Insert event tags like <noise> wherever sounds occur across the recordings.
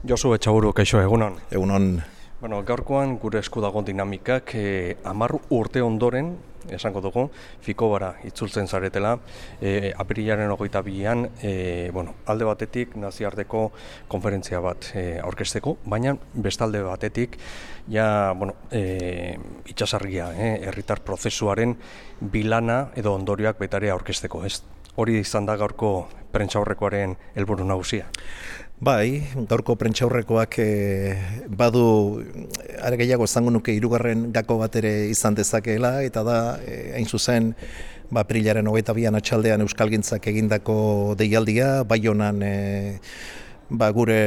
Josu Etxaburu, kaixo, egunon. Egunon. Bueno, gaurkoan gure esku dago dinamikak eh, amar urte ondoren, esango dugu, fiko bara itzultzen zaretela, eh, apirilaren ogoita bian, eh, bueno, alde batetik naziarteko konferentzia bat eh, aurkesteko, baina bestalde batetik, ja, bueno, eh, itxasargia, eh, herritar prozesuaren bilana edo ondorioak betare aurkesteko, ez? Hori izan da gaurko prentxaurrekoaren helburu nagusia. Bai, gaurko prentxaurrekoak e, badu are gehiago esango nuke hirugarren gako bat ere izan dezakeela eta da e, zuzen ba prilaren 22an atxaldean euskalgintzak egindako deialdia Baionan e, ba gure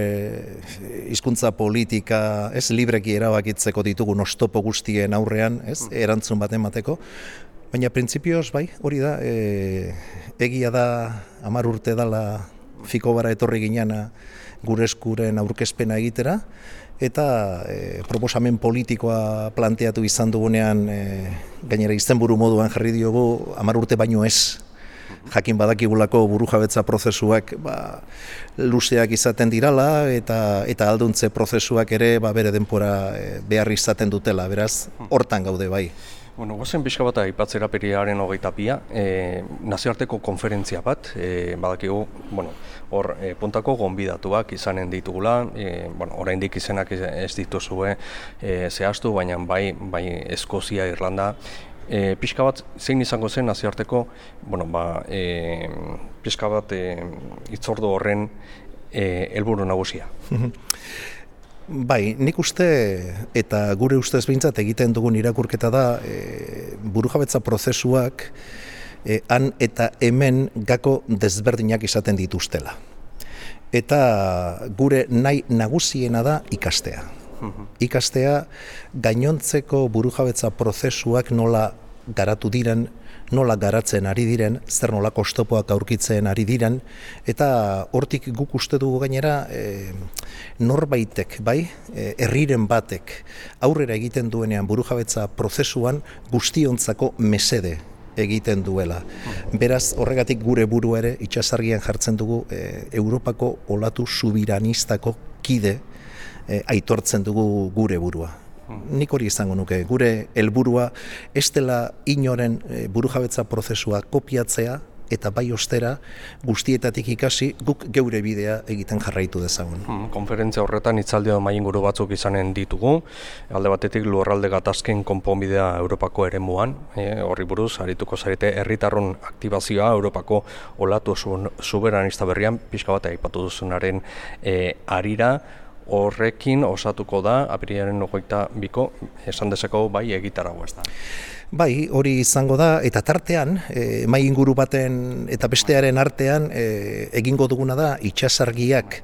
hizkuntza politika ez libreki erabakitzeko ditugu nostopo guztien aurrean, ez? Erantzun bat emateko. Baina printzipioz bai, hori da, e, egia da 10 urte dala fiko bara etorri ginana gure eskuren aurkezpena egitera, eta e, proposamen politikoa planteatu izan dugunean, e, gainera izenburu moduan jarri diogu, amar urte baino ez, jakin badakigulako buru jabetza prozesuak ba, luzeak izaten dirala eta eta alduntze prozesuak ere ba, bere denpora e, behar izaten dutela, beraz, hortan gaude bai. Bueno, gozen pixka bat aipatzera periaren hogeita pia, e, nazioarteko konferentzia bat, e, badakigu, bueno, hor e, puntako gonbidatuak izanen ditugula, e, bueno, oraindik izenak ez dituzue e, zehaztu, baina bai, bai Eskozia, Irlanda, e, pixka bat zein izango zen nazioarteko, bueno, ba, e, pixka bat e, itzordu horren e, helburu nagusia. <laughs> Bai, nik uste eta gure ustez behintzat egiten dugun irakurketa da e, burujabetza prozesuak e, han eta hemen gako desberdinak izaten dituztela. Eta gure nahi nagusiena da ikastea. Mhm. Ikastea gainontzeko burujabetza prozesuak nola garatu diren, nola garatzen ari diren, zer nola kostopoak aurkitzen ari diren, eta hortik guk uste dugu gainera e, norbaitek, bai, e, herriren batek aurrera egiten duenean burujabetza prozesuan guztiontzako mesede egiten duela. Beraz, horregatik gure buru ere itxasargian jartzen dugu e, Europako olatu subiranistako kide e, aitortzen dugu gure burua nik hori izango nuke, gure helburua ez dela inoren e, burujabetza prozesua kopiatzea, eta bai ostera guztietatik ikasi guk geure bidea egiten jarraitu dezagun. Hmm, konferentzia horretan itzaldi edo maien batzuk izanen ditugu, alde batetik lurralde gatazken konponbidea Europako eremuan, e, horri buruz, harituko zarete herritarron aktibazioa Europako olatu suberanista berrian, pixka bat aipatu duzunaren e, arira, horrekin osatuko da apirilaren ogoita biko esan dezeko bai egitarago ez da. Bai, hori izango da, eta tartean, e, mai inguru baten eta bestearen artean e, egingo duguna da itxasargiak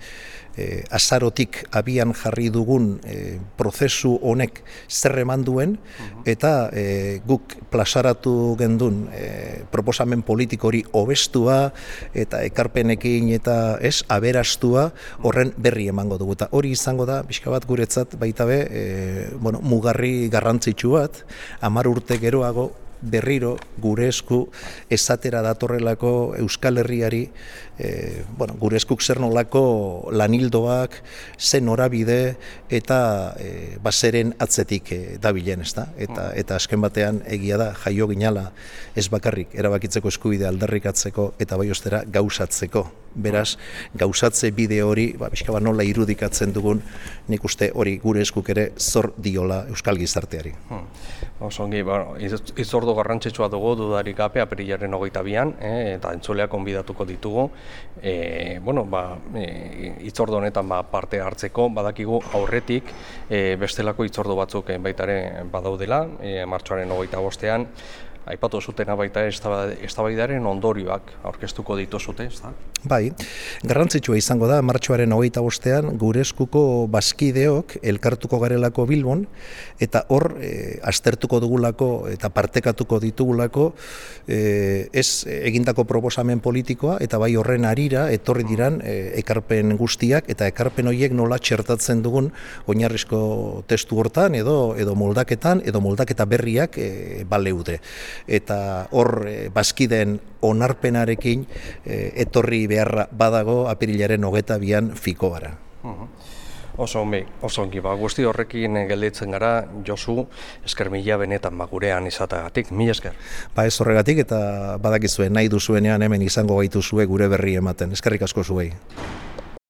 e, azarotik abian jarri dugun e, prozesu honek zer eman duen, mhm. eta e, guk plasaratu gendun e, proposamen politikori hobestua eta ekarpenekin eta ez aberastua horren berri emango dugu. Eta hori izango da, pixka bat guretzat baita be, e, bueno, mugarri garrantzitsu bat, amar urte geroago berriro gure esku esatera datorrelako Euskal Herriari e, bueno, gure eskuk zer nolako lanildoak, zen norabide eta e, baseren atzetik e, dabilen, ezta? Eta, eta azken batean egia da jaio ginala ez bakarrik erabakitzeko eskubide aldarrikatzeko eta bai ostera gauzatzeko. Beraz, gauzatze bide hori, ba, bizka ba, nola irudikatzen dugun, nik uste hori gure eskuk ere zor diola Euskal Gizarteari. Hmm. Osongi, ba, izordo garrantzitsua dugu dudarik gape aperilaren hogeita bian, eh, eta entzuleak onbidatuko ditugu. E, bueno, ba, e, itzordo honetan ba, parte hartzeko, badakigu aurretik e, bestelako itzordo batzuk baitare badaudela, e, martxoaren hogeita bostean, aipatu zutena baita eztabaidaren ondorioak aurkeztuko dituzute, ez da? Bai, garrantzitsua izango da, martxoaren hogeita bostean, gure eskuko baskideok elkartuko garelako bilbon, eta hor, e, astertuko dugulako eta partekatuko ditugulako, e, ez egindako proposamen politikoa, eta bai horren arira, etorri diran, e, ekarpen guztiak, eta ekarpen horiek nola txertatzen dugun, oinarrizko testu hortan, edo, edo moldaketan, edo moldaketa berriak e, baleude eta hor e, bazkiden onarpenarekin e, etorri beharra badago apirilaren hogeta bian fiko gara. Oso ongi, oso ongi, ba, guzti horrekin gelditzen gara, Josu, esker mila benetan magurean izatagatik, mila esker. Ba ez horregatik eta badakizue nahi duzuenean hemen izango gaituzue gure berri ematen, eskerrik asko zuei.